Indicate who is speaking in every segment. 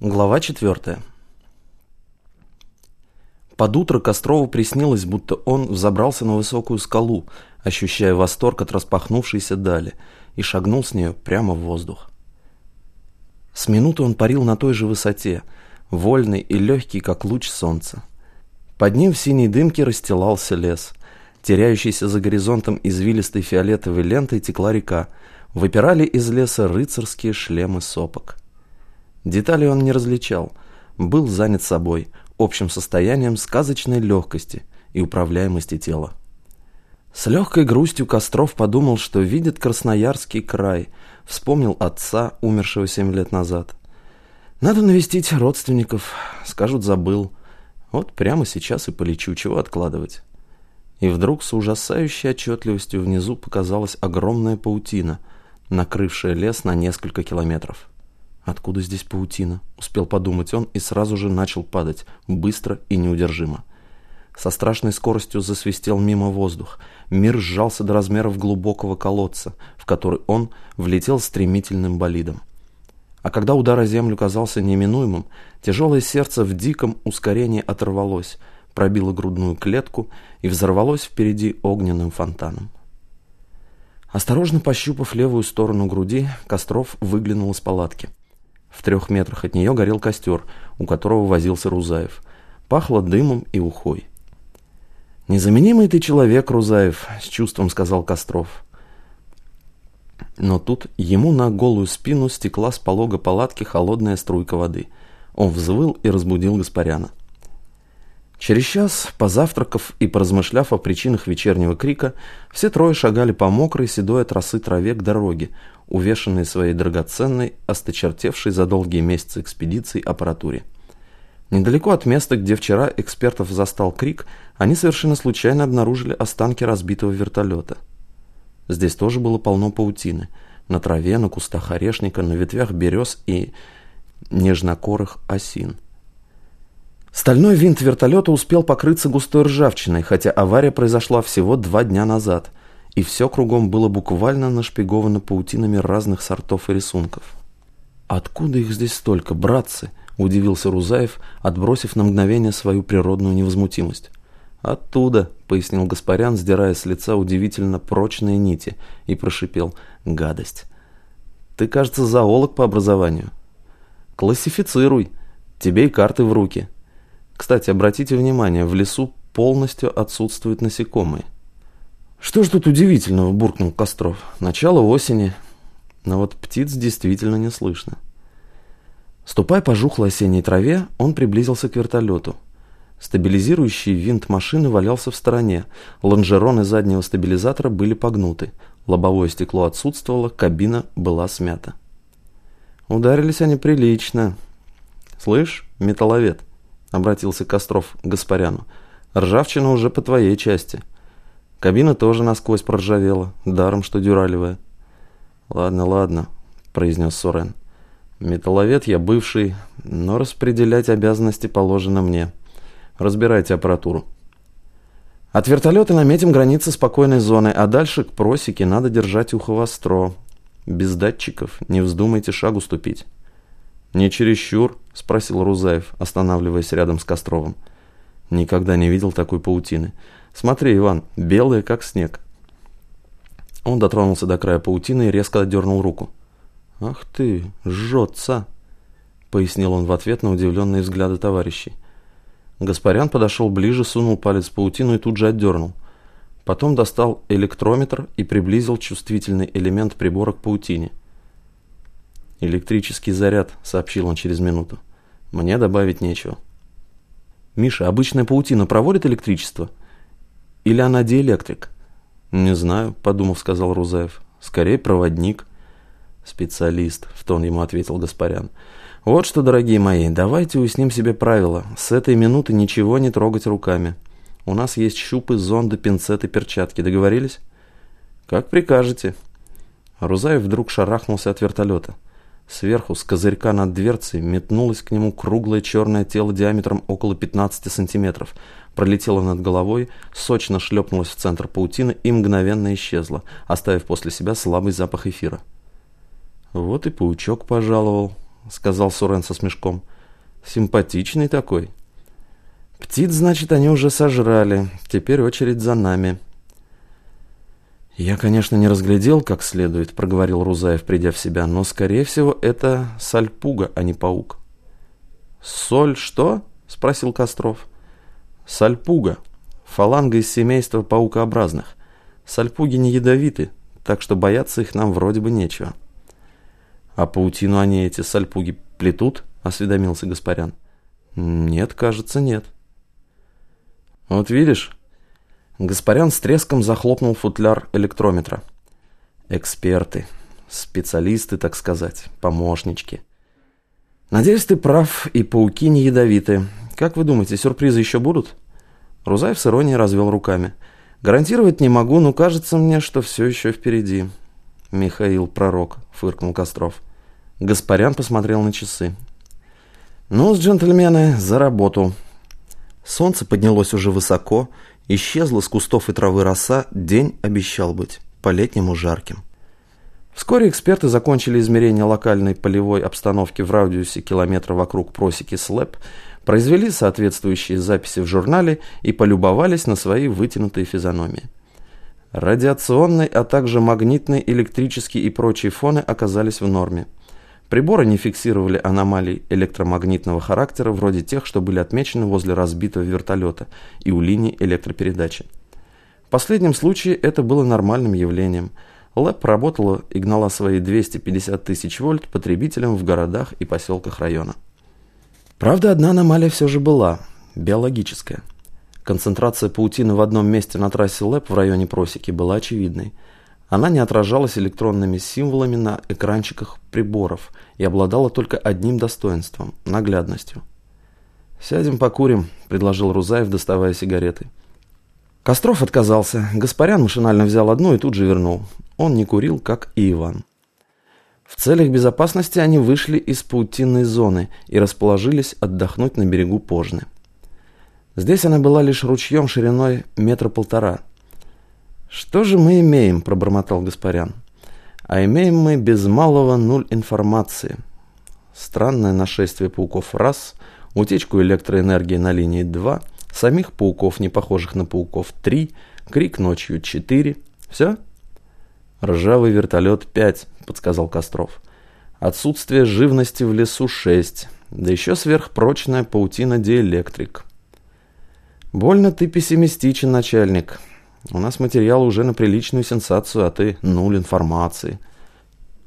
Speaker 1: Глава четвертая. Под утро Кострову приснилось, будто он взобрался на высокую скалу, ощущая восторг от распахнувшейся дали, и шагнул с нее прямо в воздух. С минуты он парил на той же высоте, вольный и легкий, как луч солнца. Под ним в синей дымке расстилался лес. Теряющийся за горизонтом извилистой фиолетовой лентой текла река. Выпирали из леса рыцарские шлемы сопок. Детали он не различал, был занят собой, общим состоянием сказочной легкости и управляемости тела. С легкой грустью Костров подумал, что видит Красноярский край, вспомнил отца, умершего семь лет назад. Надо навестить родственников, скажут, забыл. Вот прямо сейчас и полечу, чего откладывать. И вдруг с ужасающей отчетливостью внизу показалась огромная паутина, накрывшая лес на несколько километров. «Откуда здесь паутина?» – успел подумать он и сразу же начал падать, быстро и неудержимо. Со страшной скоростью засвистел мимо воздух. Мир сжался до размеров глубокого колодца, в который он влетел стремительным болидом. А когда удар о землю казался неминуемым, тяжелое сердце в диком ускорении оторвалось, пробило грудную клетку и взорвалось впереди огненным фонтаном. Осторожно пощупав левую сторону груди, Костров выглянул из палатки – в трех метрах от нее горел костер, у которого возился Рузаев. Пахло дымом и ухой. «Незаменимый ты человек, Рузаев», — с чувством сказал Костров. Но тут ему на голую спину стекла с полога палатки холодная струйка воды. Он взвыл и разбудил Гаспаряна. Через час, позавтракав и поразмышляв о причинах вечернего крика, все трое шагали по мокрой седой от росы траве к дороге, увешанной своей драгоценной, осточертевшей за долгие месяцы экспедиции аппаратуре. Недалеко от места, где вчера экспертов застал крик, они совершенно случайно обнаружили останки разбитого вертолета. Здесь тоже было полно паутины. На траве, на кустах орешника, на ветвях берез и нежнокорых осин. Стальной винт вертолета успел покрыться густой ржавчиной, хотя авария произошла всего два дня назад, и все кругом было буквально нашпиговано паутинами разных сортов и рисунков. «Откуда их здесь столько, братцы?» – удивился Рузаев, отбросив на мгновение свою природную невозмутимость. «Оттуда», — пояснил Гаспарян, сдирая с лица удивительно прочные нити, и прошипел «гадость». «Ты, кажется, зоолог по образованию. Классифицируй. Тебе и карты в руки. Кстати, обратите внимание, в лесу полностью отсутствуют насекомые. Что ж тут удивительного, буркнул Костров. Начало осени, но вот птиц действительно не слышно. Ступая по жухлой осенней траве, он приблизился к вертолету. Стабилизирующий винт машины валялся в стороне, лонжероны заднего стабилизатора были погнуты, лобовое стекло отсутствовало, кабина была смята. Ударились они прилично. «Слышь, металловед», обратился Костров к Гаспаряну. «Ржавчина уже по твоей части. Кабина тоже насквозь проржавела, даром что дюралевая». «Ладно, ладно», — произнес Сорен. «Металловед я бывший, но распределять обязанности положено мне. Разбирайте аппаратуру». От вертолета наметим границы спокойной зоны, а дальше к просеке надо держать ухо востро. Без датчиков не вздумайте шагу ступить. «Не чересчур?» – спросил Рузаев, останавливаясь рядом с Костровым. Никогда не видел такой паутины. «Смотри, Иван, белая, как снег». Он дотронулся до края паутины и резко отдернул руку. «Ах ты, жжется!» – пояснил он в ответ на удивленные взгляды товарищей. Гаспарян подошел ближе, сунул палец в паутину и тут же отдернул. Потом достал электрометр и приблизил чувствительный элемент прибора к паутине – «Электрический заряд», — сообщил он через минуту. «Мне добавить нечего». «Миша, обычная паутина проводит электричество? Или она диэлектрик?» «Не знаю», — подумав, сказал Рузаев. «Скорее проводник». «Специалист», — в тон ему ответил Гаспарян. «Вот что, дорогие мои, давайте уясним себе правило. С этой минуты ничего не трогать руками. У нас есть щупы, зонды, пинцеты, перчатки. Договорились?» «Как прикажете». Рузаев вдруг шарахнулся от вертолета. Сверху, с козырька над дверцей, метнулось к нему круглое черное тело диаметром около 15 сантиметров, пролетело над головой, сочно шлепнулось в центр паутины и мгновенно исчезло, оставив после себя слабый запах эфира. «Вот и паучок пожаловал», —— сказал Сурен со смешком. «Симпатичный такой». «Птиц, значит, они уже сожрали. Теперь очередь за нами». «Я, конечно, не разглядел как следует», — проговорил Рузаев, придя в себя, «но, скорее всего, это сальпуга, а не паук». «Соль что?» — спросил Костров. «Сальпуга. Фаланга из семейства паукообразных. Сальпуги не ядовиты, так что бояться их нам вроде бы нечего». «А паутину они эти сальпуги плетут?» — осведомился Гаспарян. «Нет, кажется, нет». «Вот видишь, Гаспарян с треском захлопнул футляр электрометра. Эксперты, специалисты, так сказать, помощнички. Надеюсь, ты прав, и пауки не ядовиты. Как вы думаете, сюрпризы еще будут? Рузаев с иронией развел руками. Гарантировать не могу, но кажется мне, что все еще впереди. Михаил Пророк, фыркнул Костров. Гаспарян посмотрел на часы. Ну, джентльмены, за работу. Солнце поднялось уже высоко, Исчезла с кустов и травы роса, день обещал быть по-летнему жарким. Вскоре эксперты закончили измерение локальной полевой обстановки в радиусе километра вокруг просеки СЛЭП, произвели соответствующие записи в журнале и полюбовались на свои вытянутые физиономии. Радиационный, а также магнитный, электрический и прочие фоны оказались в норме – Приборы не фиксировали аномалий электромагнитного характера, вроде тех, что были отмечены возле разбитого вертолета и у линии электропередачи. В последнем случае это было нормальным явлением. ЛЭП работала и гнала свои 250 тысяч вольт потребителям в городах и поселках района. Правда, одна аномалия все же была – биологическая. Концентрация паутины в одном месте на трассе ЛЭП в районе просеки была очевидной – она не отражалась электронными символами на экранчиках приборов и обладала только одним достоинством – наглядностью. «Сядем покурим», – предложил Рузаев, доставая сигареты. Костров отказался. Гаспарян машинально взял одну и тут же вернул. Он не курил, как и Иван. В целях безопасности они вышли из паутинной зоны и расположились отдохнуть на берегу Пожны. Здесь она была лишь ручьем шириной метра полтора – «Что же мы имеем?» – пробормотал Гаспарян. «А имеем мы без малого нуль информации. Странное нашествие пауков – раз, утечку электроэнергии на линии – два, самих пауков, не похожих на пауков – три, крик ночью – четыре. Все?» «Ржавый вертолет – пять», – подсказал Костров. «Отсутствие живности в лесу – шесть, да еще сверхпрочная паутина диэлектрик». «Больно ты пессимистичен, начальник», у нас материал уже на приличную сенсацию, а ты нуль информации.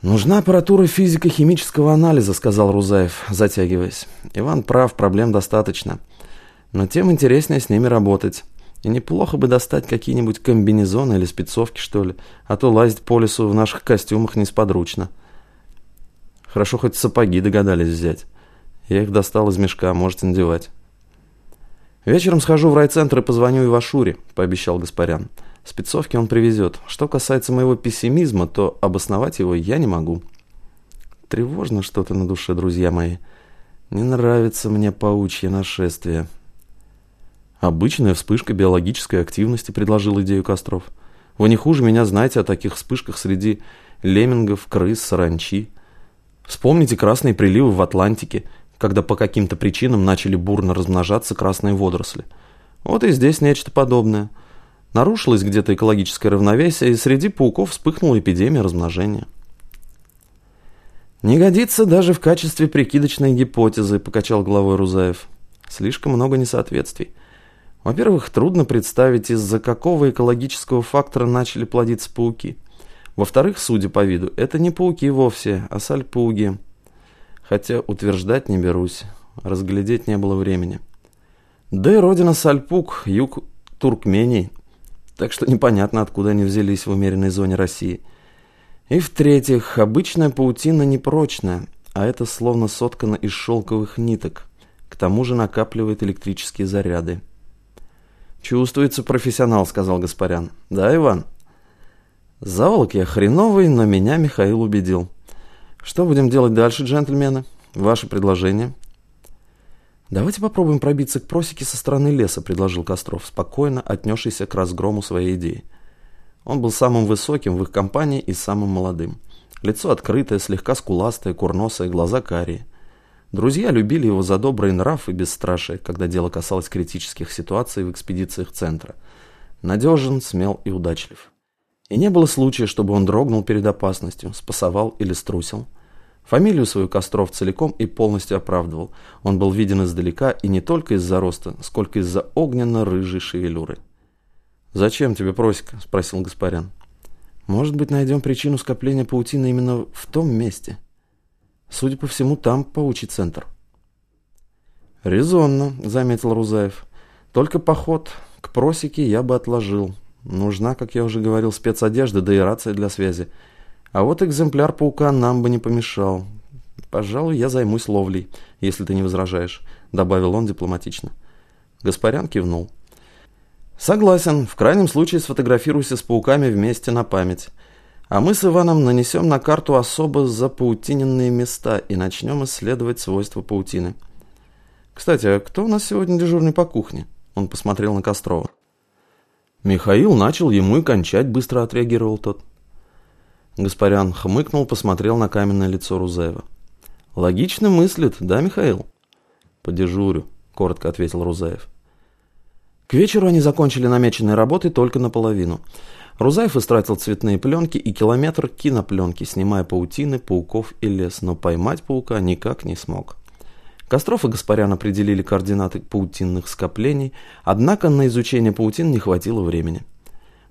Speaker 1: «Нужна аппаратура физико-химического анализа», — сказал Рузаев, затягиваясь. «Иван прав, проблем достаточно. Но тем интереснее с ними работать. И неплохо бы достать какие-нибудь комбинезоны или спецовки, что ли, а то лазить по лесу в наших костюмах несподручно. Хорошо, хоть сапоги догадались взять. Я их достал из мешка, можете надевать». «Вечером схожу в райцентр и позвоню Ивашуре», – пообещал Гаспарян. «Спецовки он привезет. Что касается моего пессимизма, то обосновать его я не могу». Тревожно что-то на душе, друзья мои. Не нравится мне паучье нашествие. Обычная вспышка биологической активности, предложил идею Костров. Вы не хуже меня знаете о таких вспышках среди леммингов, крыс, саранчи. Вспомните красные приливы в Атлантике – когда по каким-то причинам начали бурно размножаться красные водоросли. Вот и здесь нечто подобное. Нарушилось где-то экологическое равновесие, и среди пауков вспыхнула эпидемия размножения. «Не годится даже в качестве прикидочной гипотезы», – покачал головой Рузаев. «Слишком много несоответствий. Во-первых, трудно представить, из-за какого экологического фактора начали плодиться пауки. Во-вторых, судя по виду, это не пауки вовсе, а сальпуги. Хотя утверждать не берусь, разглядеть не было времени. Да и родина Сальпук, юг Туркмении, так что непонятно, откуда они взялись в умеренной зоне России. И в-третьих, обычная паутина непрочная, а это словно соткано из шелковых ниток, к тому же накапливает электрические заряды. «Чувствуется профессионал», — сказал Гаспарян. «Да, Иван?» Заволок я хреновый, но меня Михаил убедил. Что будем делать дальше, джентльмены? Ваше предложение? Давайте попробуем пробиться к просеке со стороны леса, предложил Костров, спокойно отнесшийся к разгрому своей идеи. Он был самым высоким в их компании и самым молодым. Лицо открытое, слегка скуластое, курносое, глаза карие. Друзья любили его за добрый нрав и бесстрашие, когда дело касалось критических ситуаций в экспедициях центра. Надежен, смел и удачлив. И не было случая, чтобы он дрогнул перед опасностью, спасовал или струсил. Фамилию свою Костров целиком и полностью оправдывал. Он был виден издалека и не только из-за роста, сколько из-за огненно-рыжей шевелюры. «Зачем тебе просека?» – спросил Гаспарян. «Может быть, найдем причину скопления паутины именно в том месте. Судя по всему, там паучий центр». «Резонно», – заметил Рузаев. «Только поход к просеке я бы отложил. Нужна, как я уже говорил, спецодежда, да и рация для связи. А вот экземпляр паука нам бы не помешал. Пожалуй, я займусь ловлей, если ты не возражаешь», — добавил он дипломатично. Гаспарян кивнул. «Согласен. В крайнем случае сфотографируйся с пауками вместе на память. А мы с Иваном нанесем на карту особо запаутиненные места и начнем исследовать свойства паутины. Кстати, а кто у нас сегодня дежурный по кухне?» Он посмотрел на Кострова. Михаил начал ему и кончать, быстро отреагировал тот. Гаспарян хмыкнул, посмотрел на каменное лицо Рузаева. «Логично мыслит, да, Михаил?» «Подежурю», — коротко ответил Рузаев. К вечеру они закончили намеченные работы только наполовину. Рузаев истратил цветные пленки и километр кинопленки, снимая паутины, пауков и лес, но поймать паука никак не смог. Костров и Гаспарян определили координаты паутинных скоплений, однако на изучение паутин не хватило времени.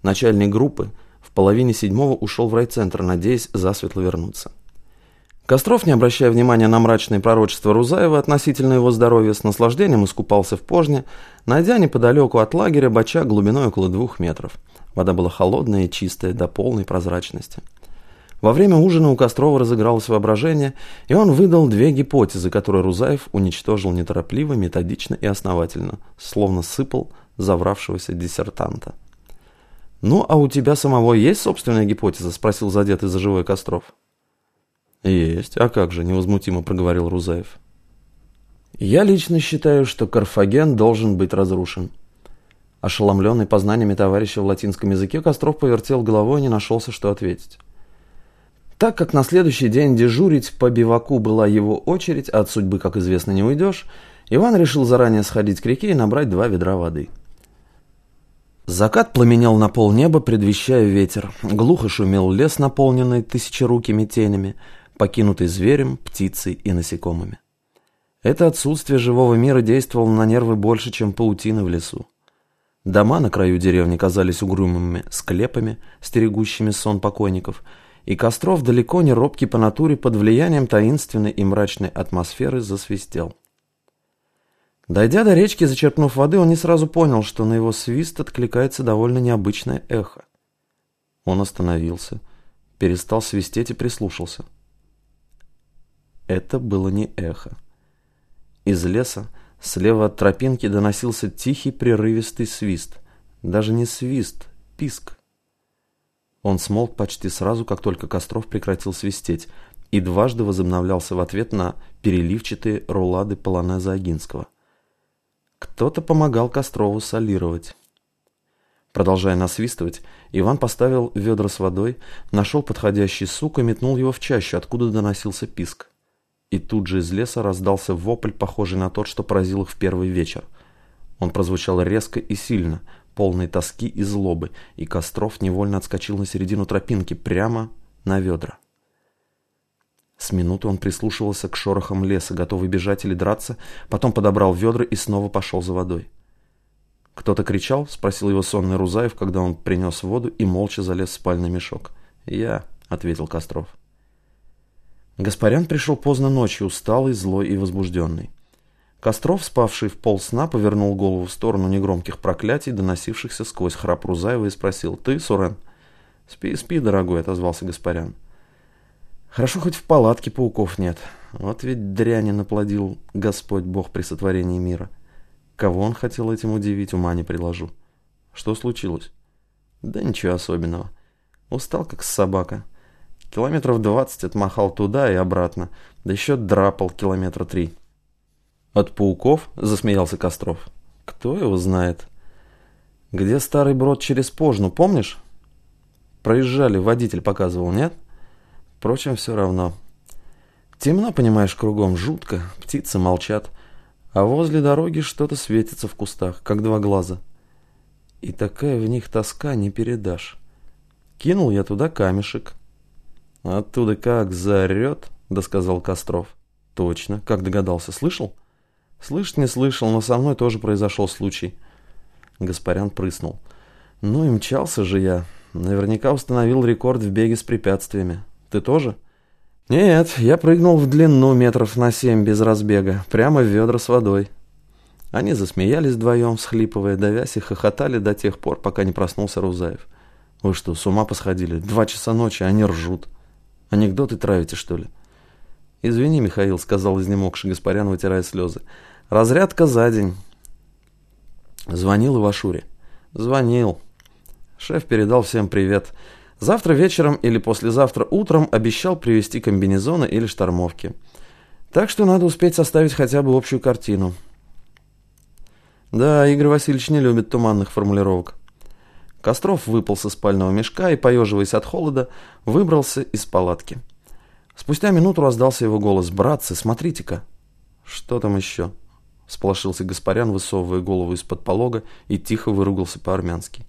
Speaker 1: Начальник группы — в половине седьмого ушел в райцентр, надеясь засветло вернуться. Костров, не обращая внимания на мрачные пророчества Рузаева относительно его здоровья, с наслаждением искупался в пожне, найдя неподалеку от лагеря бача глубиной около двух метров. Вода была холодная и чистая, до полной прозрачности. Во время ужина у Кострова разыгралось воображение, и он выдал две гипотезы, которые Рузаев уничтожил неторопливо, методично и основательно, словно сыпал завравшегося диссертанта. «Ну, а у тебя самого есть собственная гипотеза?» – спросил задетый за живой Костров. «Есть. А как же?» – невозмутимо проговорил Рузаев. «Я лично считаю, что Карфаген должен быть разрушен». Ошеломленный познаниями товарища в латинском языке, Костров повертел головой и не нашелся, что ответить. Так как на следующий день дежурить по биваку была его очередь, а от судьбы, как известно, не уйдешь, Иван решил заранее сходить к реке и набрать два ведра воды – Закат пламенел на полнеба, предвещая ветер. Глухо шумел лес, наполненный тысячерукими тенями, покинутый зверем, птицей и насекомыми. Это отсутствие живого мира действовало на нервы больше, чем паутина в лесу. Дома на краю деревни казались угрюмыми склепами, стерегущими сон покойников, и Костров, далеко не робкий по натуре, под влиянием таинственной и мрачной атмосферы засвистел. Дойдя до речки, зачерпнув воды, он не сразу понял, что на его свист откликается довольно необычное эхо. Он остановился, перестал свистеть и прислушался. Это было не эхо. Из леса, слева от тропинки, доносился тихий прерывистый свист. Даже не свист, писк. Он смолк почти сразу, как только Костров прекратил свистеть, и дважды возобновлялся в ответ на переливчатые рулады полонеза Агинского. Кто-то помогал Кострову солировать. Продолжая насвистывать, Иван поставил ведра с водой, нашел подходящий сук и метнул его в чащу, откуда доносился писк. И тут же из леса раздался вопль, похожий на тот, что поразил их в первый вечер. Он прозвучал резко и сильно, полной тоски и злобы, и Костров невольно отскочил на середину тропинки, прямо на ведра. С минуты он прислушивался к шорохам леса, готовый бежать или драться, потом подобрал ведра и снова пошел за водой. «Кто-то кричал?» — спросил его сонный Рузаев, когда он принес воду и молча залез в спальный мешок. «Я», — ответил Костров. Гаспарян пришел поздно ночью, усталый, злой и возбужденный. Костров, спавший в полсна, повернул голову в сторону негромких проклятий, доносившихся сквозь храп Рузаева, и спросил «Ты, Сурен?» «Спи, спи, дорогой», — отозвался Гаспарян. Хорошо, хоть в палатке пауков нет. Вот ведь дряни наплодил Господь Бог при сотворении мира. Кого он хотел этим удивить, ума не приложу. Что случилось? Да ничего особенного. Устал, как собака. Километров двадцать отмахал туда и обратно, да еще драпал километра три. От пауков? Засмеялся Костров. Кто его знает? Где старый брод через Пожну, помнишь? Проезжали, водитель показывал, нет? — Впрочем, все равно. Темно, понимаешь, кругом жутко, птицы молчат, а возле дороги что-то светится в кустах, как два глаза. И такая в них тоска не передашь. Кинул я туда камешек. Оттуда как заорет, да сказал Костров. Точно, как догадался, слышал? Слышать не слышал, но со мной тоже произошел случай. Гаспарян прыснул. Ну и мчался же я. Наверняка установил рекорд в беге с препятствиями. Ты тоже? Нет, я прыгнул в длину метров на семь без разбега, прямо в ведра с водой. Они засмеялись вдвоем, всхлипывая, давясь и хохотали до тех пор, пока не проснулся Рузаев. Вы что, с ума посходили? Два часа ночи, они ржут. Анекдоты травите, что ли? Извини, Михаил, сказал изнемогший Гаспарян, вытирая слезы. Разрядка за день. Звонил Ивашуре. Звонил. Шеф передал всем привет. Завтра вечером или послезавтра утром обещал привезти комбинезоны или штормовки. Так что надо успеть составить хотя бы общую картину. Да, Игорь Васильевич не любит туманных формулировок. Костров выпал со спального мешка и, поеживаясь от холода, выбрался из палатки. Спустя минуту раздался его голос. «Братцы, смотрите-ка!» «Что там еще?» Сполошился Гаспарян, высовывая голову из-под полога и тихо выругался по-армянски.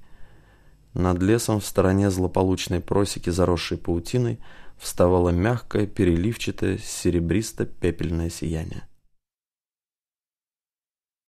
Speaker 1: Над лесом в стороне злополучной просеки, заросшей паутиной, вставало мягкое, переливчатое, серебристо-пепельное сияние.